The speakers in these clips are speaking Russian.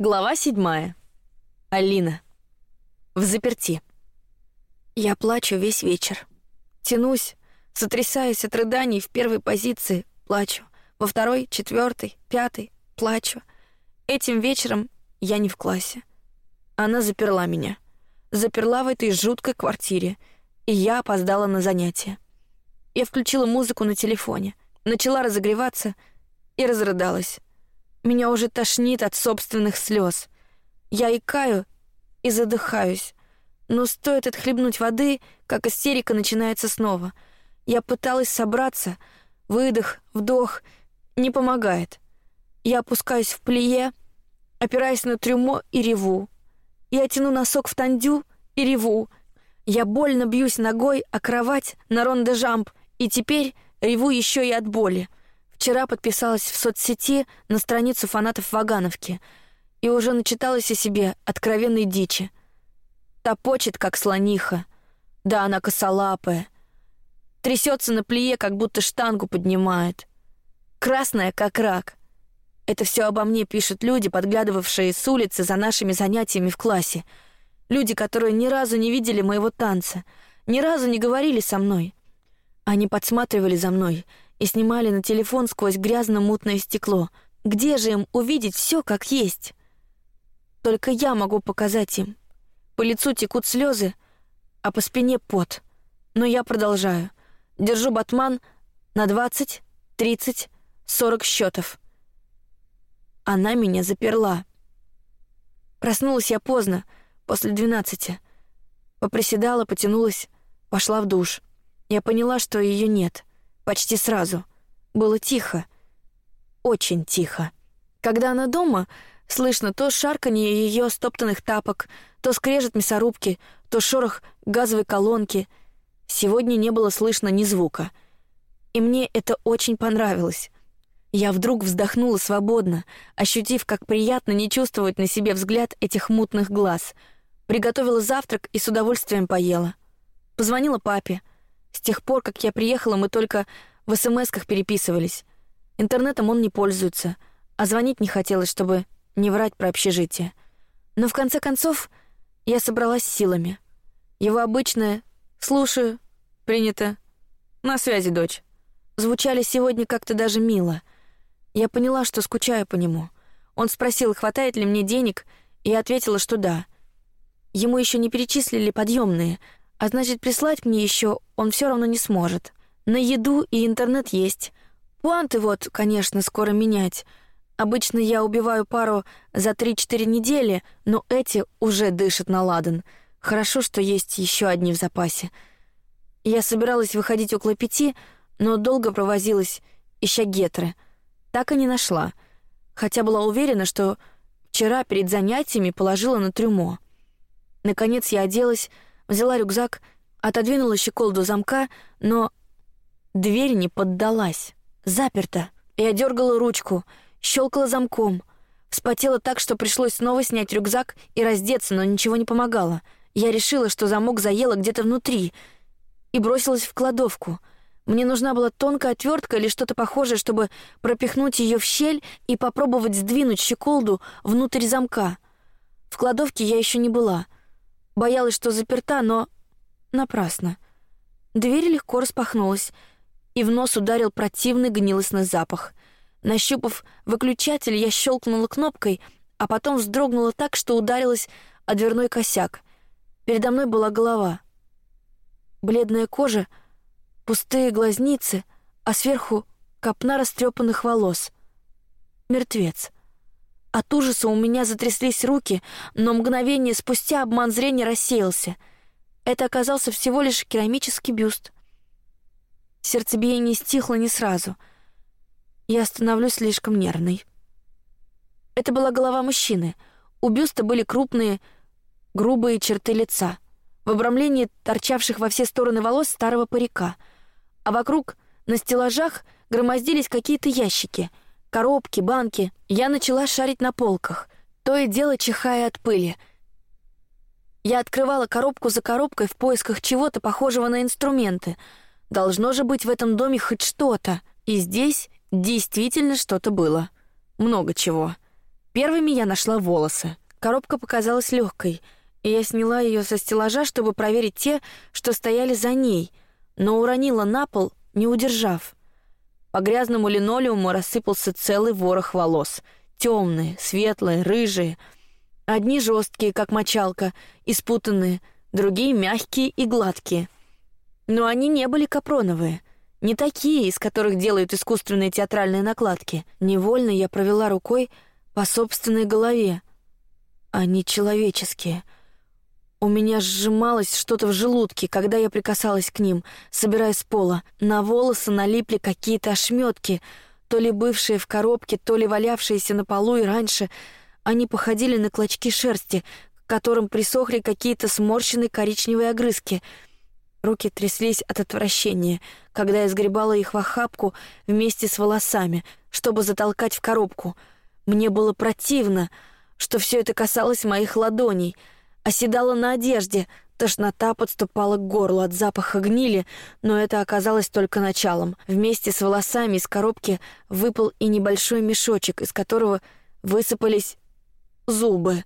Глава седьмая. Алина. В заперти. Я плачу весь вечер. Тянусь, сотрясаясь от рыданий в первой позиции, плачу. Во второй, четвертой, пятой, плачу. Этим вечером я не в классе. Она заперла меня. Заперла в этой жуткой квартире, и я опоздала на занятия. Я включила музыку на телефоне, начала разогреваться и разрыдалась. Меня уже тошнит от собственных слез. Я икаю и задыхаюсь. Но стоит отхлебнуть воды, как истерика начинается снова. Я пыталась собраться. Выдох, вдох. Не помогает. Я опускаюсь в плие, опираясь на трюмо и реву. Я тяну носок в тандю и реву. Я больно бьюсь ногой о кровать на ронде-жамп, и теперь реву еще и от боли. Вчера подписалась в соцсети на страницу фанатов Вагановки и уже начиталась о себе откровенной дичи. Топочет, как слониха. Да, она косолапая. Трясется на плие, как будто штангу поднимает. Красная, как рак. Это все обо мне пишут люди, подглядывавшие с улицы за нашими занятиями в классе. Люди, которые ни разу не видели моего танца, ни разу не говорили со мной. Они подсматривали за мной и снимали на телефон сквозь грязно-мутное стекло. Где же им увидеть все как есть? Только я могу показать им. По лицу текут слезы, а по спине пот. Но я продолжаю. Держу батман на двадцать, тридцать, сорок счетов. Она меня заперла. Проснулась я поздно, после двенадцати. Поприседала, потянулась, пошла в душ. Я поняла, что ее нет. Почти сразу. Было тихо. Очень тихо. Когда она дома, слышно то шарканье ее стоптанных тапок, то скрежет мясорубки, то шорох газовой колонки. Сегодня не было слышно ни звука. И мне это очень понравилось. Я вдруг вздохнула свободно, ощутив, как приятно не чувствовать на себе взгляд этих мутных глаз. Приготовила завтрак и с удовольствием поела. Позвонила папе. С тех пор, как я приехала, мы только в СМСках переписывались. Интернетом он не пользуется, а звонить не хотелось, чтобы не врать про общежитие. Но в конце концов я собралась силами. Его обычное «слушаю», «принято», «на связи, дочь» звучали сегодня как-то даже мило. Я поняла, что скучаю по нему. Он спросил, хватает ли мне денег, и я ответила, что да. Ему еще не перечислили подъемные, а значит, прислать мне еще он все равно не сможет. На еду и интернет есть. Пуанты вот, конечно, скоро менять. Обычно я убиваю пару за три-четыре недели, но эти уже дышат на ладан. Хорошо, что есть еще одни в запасе. Я собиралась выходить около пяти, но долго провозилась, ища гетры. Так и не нашла, хотя была уверена, что вчера перед занятиями положила на трюмо. Наконец я оделась, Взяла рюкзак, отодвинула щеколду замка, но дверь не поддалась. Заперта. Я дергала ручку, щелкала замком. Вспотела так, что пришлось снова снять рюкзак и раздеться, но ничего не помогало. Я решила, что замок заело где-то внутри, и бросилась в кладовку. Мне нужна была тонкая отвертка или что-то похожее, чтобы пропихнуть ее в щель и попробовать сдвинуть щеколду внутрь замка. В кладовке я еще не была — Боялась, что заперта, но напрасно. Дверь легко распахнулась, и в нос ударил противный гнилостный запах. Нащупав выключатель, я щелкнула кнопкой, а потом вздрогнула так, что ударилась о дверной косяк. Передо мной была голова, бледная кожа, пустые глазницы, а сверху копна растрепанных волос. Мертвец. От ужаса у меня затряслись руки, но мгновение спустя обман зрения рассеялся. Это оказался всего лишь керамический бюст. Сердцебиение стихло не сразу. Я становлюсь слишком нервной. Это была голова мужчины. У бюста были крупные, грубые черты лица, в обрамлении торчавших во все стороны волос старого парика, а вокруг на стеллажах громоздились какие-то ящики — коробки, банки. Я начала шарить на полках, то и дело чихая от пыли. Я открывала коробку за коробкой в поисках чего-то похожего на инструменты. Должно же быть в этом доме хоть что-то. И здесь действительно что-то было. Много чего. Первыми я нашла волосы. Коробка показалась легкой, и я сняла ее со стеллажа, чтобы проверить те, что стояли за ней, но уронила на пол, не удержав. По грязному линолеуму рассыпался целый ворох волос, темные, светлые, рыжие. Одни жесткие, как мочалка, и спутанные, другие мягкие и гладкие. Но они не были капроновые, не такие, из которых делают искусственные театральные накладки. Невольно я провела рукой по собственной голове. Они человеческие. У меня сжималось что-то в желудке, когда я прикасалась к ним, собирая с пола. На волосы налипли какие-то ошметки, то ли бывшие в коробке, то ли валявшиеся на полу и раньше. Они походили на клочки шерсти, к которым присохли какие-то сморщенные коричневые огрызки. Руки тряслись от отвращения, когда я сгребала их в охапку вместе с волосами, чтобы затолкать в коробку. Мне было противно, что все это касалось моих ладоней — оседала на одежде, тошнота подступала к горлу от запаха гнили, но это оказалось только началом. Вместе с волосами из коробки выпал и небольшой мешочек, из которого высыпались зубы.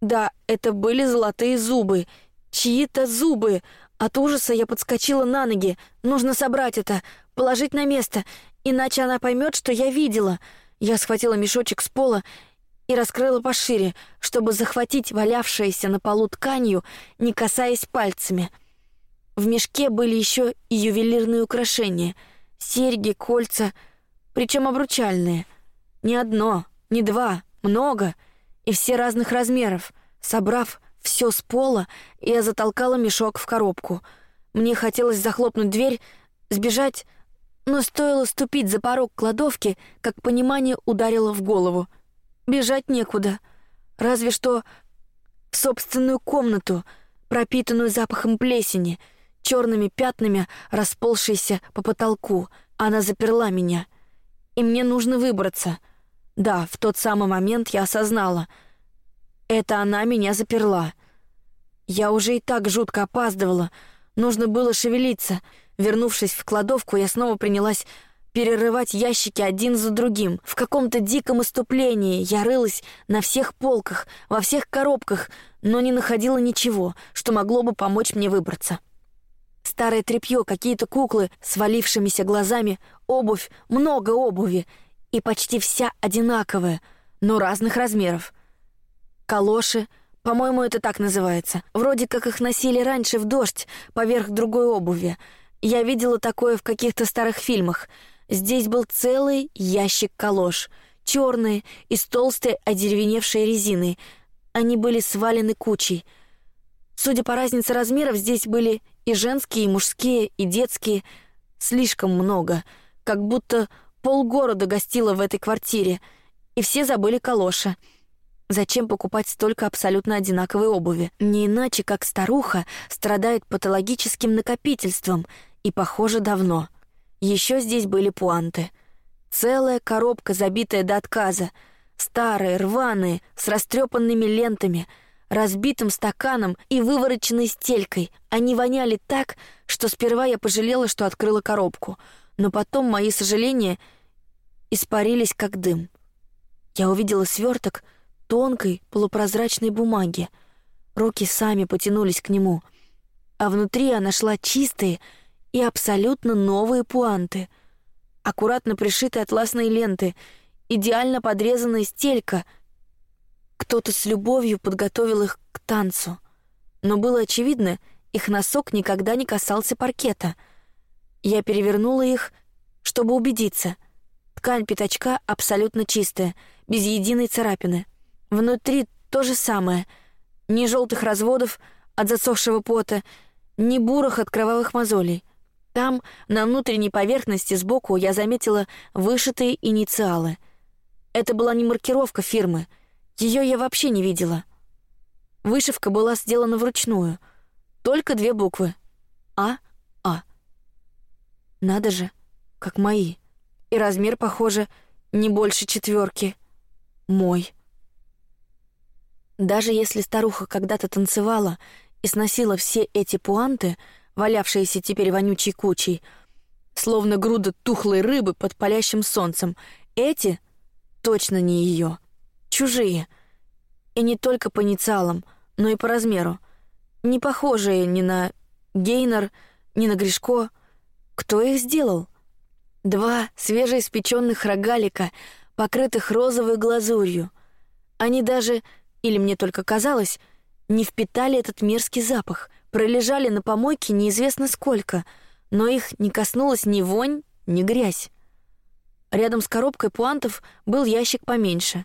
Да, это были золотые зубы, чьи-то зубы. От ужаса я подскочила на ноги. Нужно собрать это, положить на место, иначе она поймет, что я видела. Я схватила мешочек с пола и раскрыла пошире, чтобы захватить валявшееся на полу тканью, не касаясь пальцами. В мешке были еще и ювелирные украшения: серьги, кольца, причем обручальные. Не одно, не два, много, и все разных размеров. Собрав все с пола, я затолкала мешок в коробку. Мне хотелось захлопнуть дверь, сбежать, но стоило ступить за порог кладовки, как понимание ударило в голову — Бежать некуда, разве что в собственную комнату, пропитанную запахом плесени, черными пятнами, расползшейся по потолку. Она заперла меня, и мне нужно выбраться. Да, в тот самый момент я осознала, это она меня заперла. Я уже и так жутко опаздывала, нужно было шевелиться. Вернувшись в кладовку, я снова принялась перерывать ящики один за другим. В каком-то диком иступлении я рылась на всех полках, во всех коробках, но не находила ничего, что могло бы помочь мне выбраться. Старое тряпье, какие-то куклы с валившимися глазами, обувь, много обуви, и почти вся одинаковая, но разных размеров. Калоши, по-моему, это так называется. Вроде как их носили раньше в дождь поверх другой обуви. Я видела такое в каких-то старых фильмах — Здесь был целый ящик калош, черные, из толстой одеревеневшей резины. Они были свалены кучей. Судя по разнице размеров, здесь были и женские, и мужские, и детские. Слишком много, как будто полгорода гостило в этой квартире, и все забыли калоши. Зачем покупать столько абсолютно одинаковой обуви? Не иначе, как старуха страдает патологическим накопительством, и, похоже, давно. Еще здесь были пуанты. Целая коробка, забитая до отказа, старые, рваные, с растрепанными лентами, разбитым стаканом и вывороченной стелькой. Они воняли так, что сперва я пожалела, что открыла коробку, но потом мои сожаления испарились как дым. Я увидела сверток тонкой полупрозрачной бумаги. Руки сами потянулись к нему, а внутри я нашла чистые и абсолютно новые пуанты, аккуратно пришитые атласные ленты, идеально подрезанная стелька. Кто-то с любовью подготовил их к танцу, но было очевидно, их носок никогда не касался паркета. Я перевернула их, чтобы убедиться. Ткань пятачка абсолютно чистая, без единой царапины. Внутри то же самое, ни желтых разводов от засохшего пота, ни бурых от кровавых мозолей. Там, на внутренней поверхности сбоку, я заметила вышитые инициалы. Это была не маркировка фирмы, ее я вообще не видела. Вышивка была сделана вручную, только две буквы: А, А. Надо же, как мои, и размер, похоже, не больше четверки. Мой. Даже если старуха когда-то танцевала и сносила все эти пуанты, валявшиеся теперь вонючей кучей, словно груда тухлой рыбы под палящим солнцем. Эти точно не ее. чужие. И не только по инициалам, но и по размеру. Не похожие ни на Гейнер, ни на Гришко. Кто их сделал? Два свежеиспеченных рогалика, покрытых розовой глазурью. Они даже, или мне только казалось, не впитали этот мерзкий запах, пролежали на помойке неизвестно сколько, но их не коснулась ни вонь, ни грязь. Рядом с коробкой пуантов был ящик поменьше.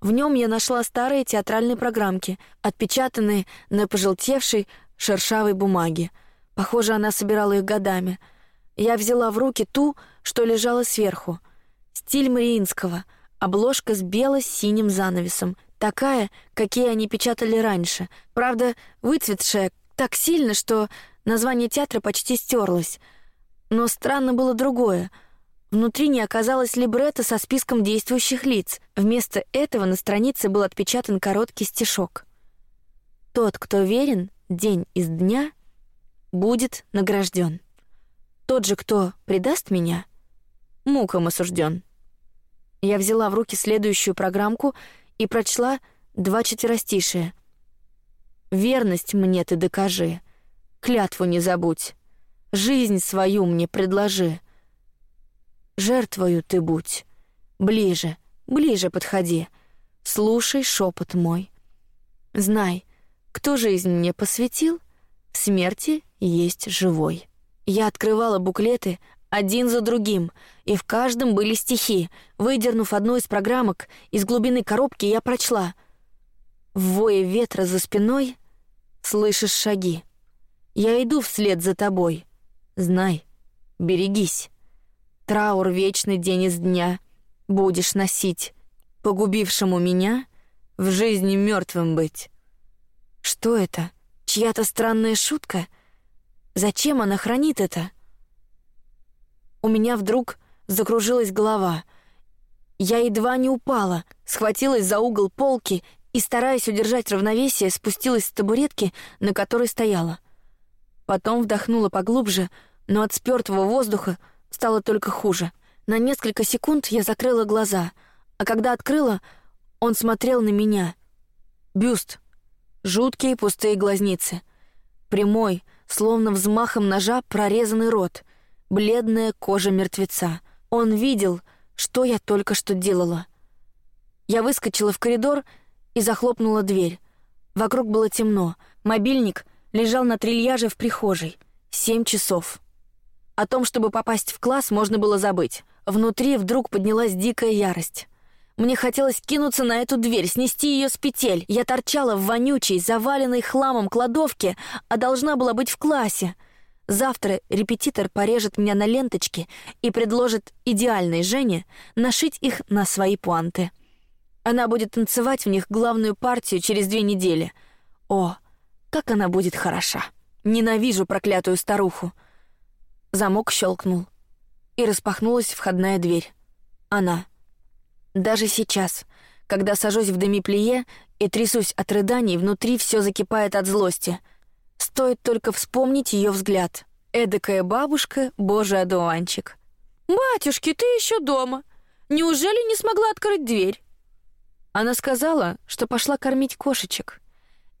В нем я нашла старые театральные программки, отпечатанные на пожелтевшей шершавой бумаге. Похоже, она собирала их годами. Я взяла в руки ту, что лежала сверху. Стиль Мариинского, обложка с бело-синим занавесом, такая, какие они печатали раньше. Правда, выцветшая так сильно, что название театра почти стерлось. Но странно было другое. Внутри не оказалось либретто со списком действующих лиц. Вместо этого на странице был отпечатан короткий стишок. Тот, кто верен день из дня, будет награжден. Тот же, кто предаст меня, мукам осужден. Я взяла в руки следующую программку и прочла два четверостишия. Верность мне ты докажи, клятву не забудь, жизнь свою мне предложи. Жертвою ты будь, ближе, ближе подходи, слушай шепот мой. Знай, кто жизнь мне посвятил, в смерти есть живой. Я открывала буклеты один за другим, и в каждом были стихи. Выдернув одну из программок из глубины коробки, я прочла: в вое ветра за спиной слышишь шаги. Я иду вслед за тобой. Знай, берегись. Траур вечный день из дня будешь носить, погубившему меня в жизни мертвым быть. Что это? Чья-то странная шутка? Зачем она хранит это? У меня вдруг закружилась голова. Я едва не упала, схватилась за угол полки и, стараясь удержать равновесие, спустилась с табуретки, на которой стояла. Потом вдохнула поглубже, но от спёртого воздуха стало только хуже. На несколько секунд я закрыла глаза, а когда открыла, он смотрел на меня. Бюст, жуткие пустые глазницы, прямой, словно взмахом ножа прорезанный рот, бледная кожа мертвеца. Он видел, что я только что делала. Я выскочила в коридор и захлопнула дверь. Вокруг было темно. Мобильник лежал на трильяже в прихожей. Семь часов. О том, чтобы попасть в класс, можно было забыть. Внутри вдруг поднялась дикая ярость. Мне хотелось кинуться на эту дверь, снести ее с петель. Я торчала в вонючей, заваленной хламом кладовке, а должна была быть в классе. Завтра репетитор порежет меня на ленточки и предложит идеальной Жене нашить их на свои пуанты. Она будет танцевать в них главную партию через две недели. О, как она будет хороша! Ненавижу проклятую старуху. Замок щелкнул, и распахнулась входная дверь. Она. Даже сейчас, когда сажусь в демиплие и трясусь от рыданий, внутри все закипает от злости. Стоит только вспомнить ее взгляд. Эдакая бабушка, божий одуванчик. Батюшки, ты еще дома? Неужели не смогла открыть дверь? Она сказала, что пошла кормить кошечек.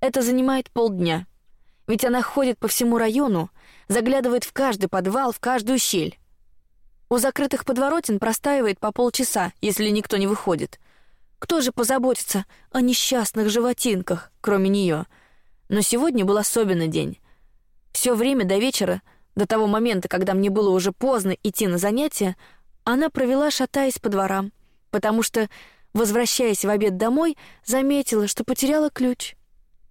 Это занимает полдня, ведь она ходит по всему району, заглядывает в каждый подвал, в каждую щель. У закрытых подворотен простаивает по полчаса, если никто не выходит. Кто же позаботится о несчастных животинках, кроме нее? Но сегодня был особенный день. Все время до вечера, до того момента, когда мне было уже поздно идти на занятия, она провела шатаясь по дворам, потому что, возвращаясь в обед домой, заметила, что потеряла ключ.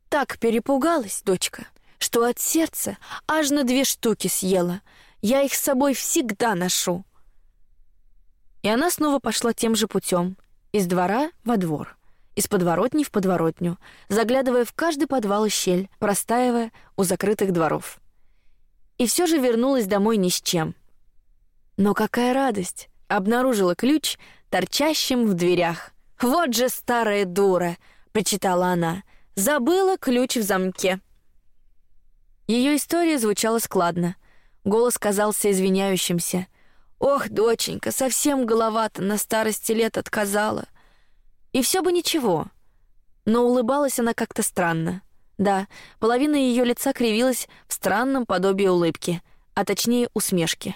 Так перепугалась дочка, что от сердца аж на две штуки съела. Я их с собой всегда ношу. И она снова пошла тем же путем, из двора во двор, из подворотни в подворотню, заглядывая в каждый подвал и щель, простаивая у закрытых дворов. И все же вернулась домой ни с чем. Но какая радость! Обнаружила ключ торчащим в дверях. Вот же старая дура, прочитала она. Забыла ключ в замке. Ее история звучала складно. Голос казался извиняющимся. Ох, доченька, совсем голова-то на старости лет отказала. И все бы ничего. Но улыбалась она как-то странно. Да, половина ее лица кривилась в странном подобии улыбки, а точнее усмешки.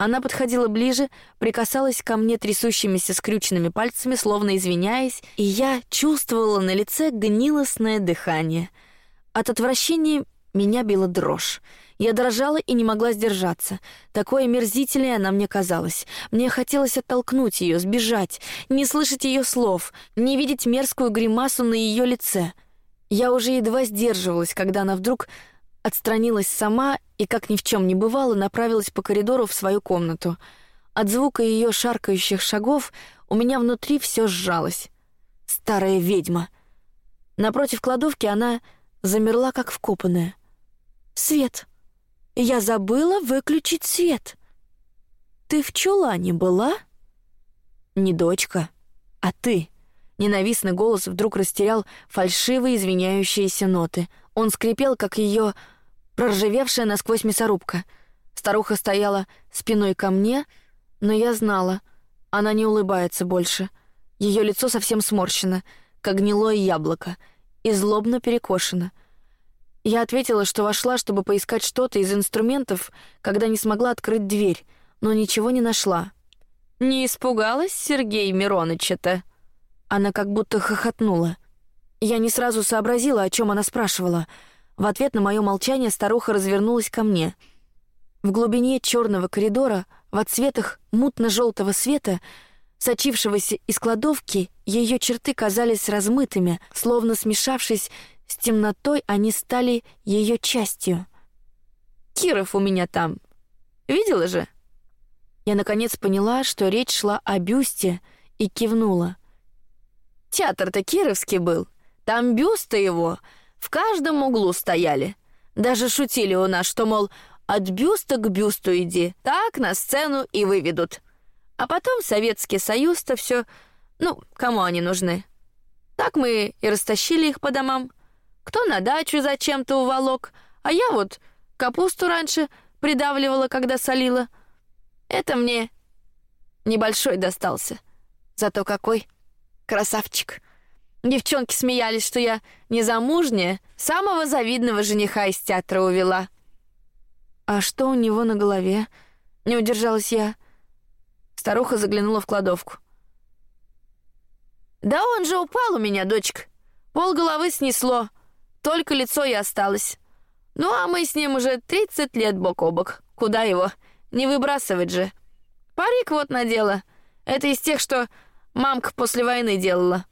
Она подходила ближе, прикасалась ко мне трясущимися скрюченными пальцами, словно извиняясь, и я чувствовала на лице гнилостное дыхание. От отвращения меня била дрожь. Я дрожала и не могла сдержаться. Такое мерзительное она мне казалась. Мне хотелось оттолкнуть ее, сбежать, не слышать ее слов, не видеть мерзкую гримасу на ее лице. Я уже едва сдерживалась, когда она вдруг отстранилась сама и, как ни в чем не бывало, направилась по коридору в свою комнату. От звука ее шаркающих шагов у меня внутри все сжалось. Старая ведьма. Напротив кладовки она замерла, как вкопанная. Свет. Я забыла выключить свет. Ты в чулане была? Не дочка, а ты. Ненавистный голос вдруг растерял фальшивые извиняющиеся ноты. Он скрипел, как ее проржавевшая насквозь мясорубка. Старуха стояла спиной ко мне, но я знала, она не улыбается больше. Ее лицо совсем сморщено, как гнилое яблоко, и злобно перекошено. Я ответила, что вошла, чтобы поискать что-то из инструментов, когда не смогла открыть дверь, но ничего не нашла. Не испугалась Сергей Мироныча-то? Она как будто хохотнула. Я не сразу сообразила, о чем она спрашивала. В ответ на мое молчание старуха развернулась ко мне. В глубине черного коридора, в отсветах мутно-желтого света, сочившегося из кладовки, ее черты казались размытыми, словно смешавшись с темнотой они стали ее частью. Киров у меня там. Видела же? Я наконец поняла, что речь шла о бюсте, и кивнула. Театр-то Кировский был. Там бюсты его в каждом углу стояли. Даже шутили у нас, что мол от бюста к бюсту иди, так на сцену и выведут. А потом Советский Союз-то все, ну кому они нужны? Так мы и растащили их по домам кто на дачу зачем-то уволок, а я вот капусту раньше придавливала, когда солила. Это мне небольшой достался. Зато какой красавчик. Девчонки смеялись, что я незамужняя, самого завидного жениха из театра увела. А что у него на голове? Не удержалась я. Старуха заглянула в кладовку. Да он же упал у меня, дочка. Пол головы снесло. Только лицо и осталось. Ну а мы с ним уже 30 лет бок о бок. Куда его? Не выбрасывать же. Парик вот надела. Это из тех, что мамка после войны делала.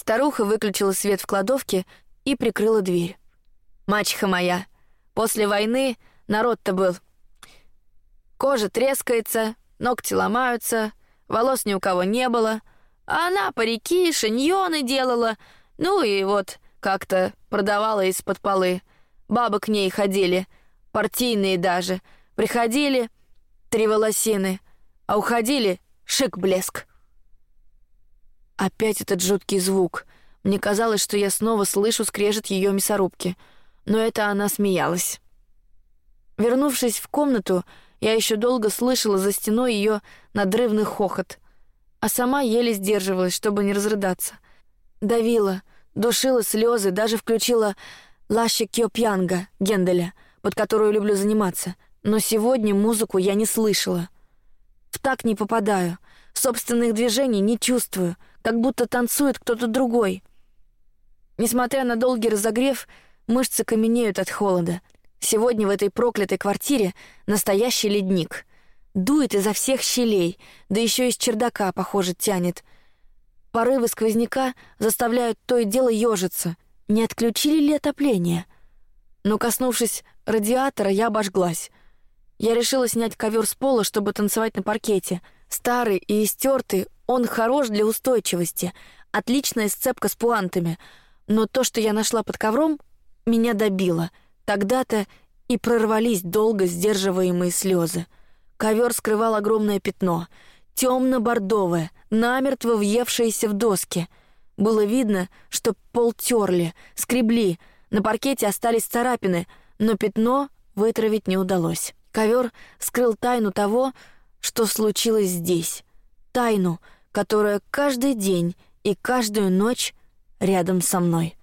Старуха выключила свет в кладовке и прикрыла дверь. Мачеха моя, после войны народ-то был. Кожа трескается, ногти ломаются, волос ни у кого не было, а она парики, шиньоны делала, ну и вот как-то продавала из-под полы. Бабы к ней ходили, партийные даже. Приходили три волосины, а уходили шик-блеск. Опять этот жуткий звук. Мне казалось, что я снова слышу скрежет ее мясорубки, но это она смеялась. Вернувшись в комнату, я еще долго слышала за стеной ее надрывный хохот, а сама еле сдерживалась, чтобы не разрыдаться. Давила, душила слезы, даже включила Лаши Кёпьянга Генделя, под которую люблю заниматься. Но сегодня музыку я не слышала. В так не попадаю, собственных движений не чувствую, как будто танцует кто-то другой. Несмотря на долгий разогрев, мышцы каменеют от холода. Сегодня в этой проклятой квартире настоящий ледник. Дует изо всех щелей, да еще из чердака, похоже, тянет — Порывы сквозняка заставляют то и дело ежиться. Не отключили ли отопление? Но коснувшись радиатора, я обожглась. Я решила снять ковер с пола, чтобы танцевать на паркете. Старый и истертый, он хорош для устойчивости, отличная сцепка с пуантами. Но то, что я нашла под ковром, меня добило. Тогда-то и прорвались долго сдерживаемые слезы. Ковер скрывал огромное пятно — темно-бордовое, намертво въевшееся в доски. Было видно, что пол терли, скребли, на паркете остались царапины, но пятно вытравить не удалось. Ковер скрыл тайну того, что случилось здесь, тайну, которая каждый день и каждую ночь рядом со мной.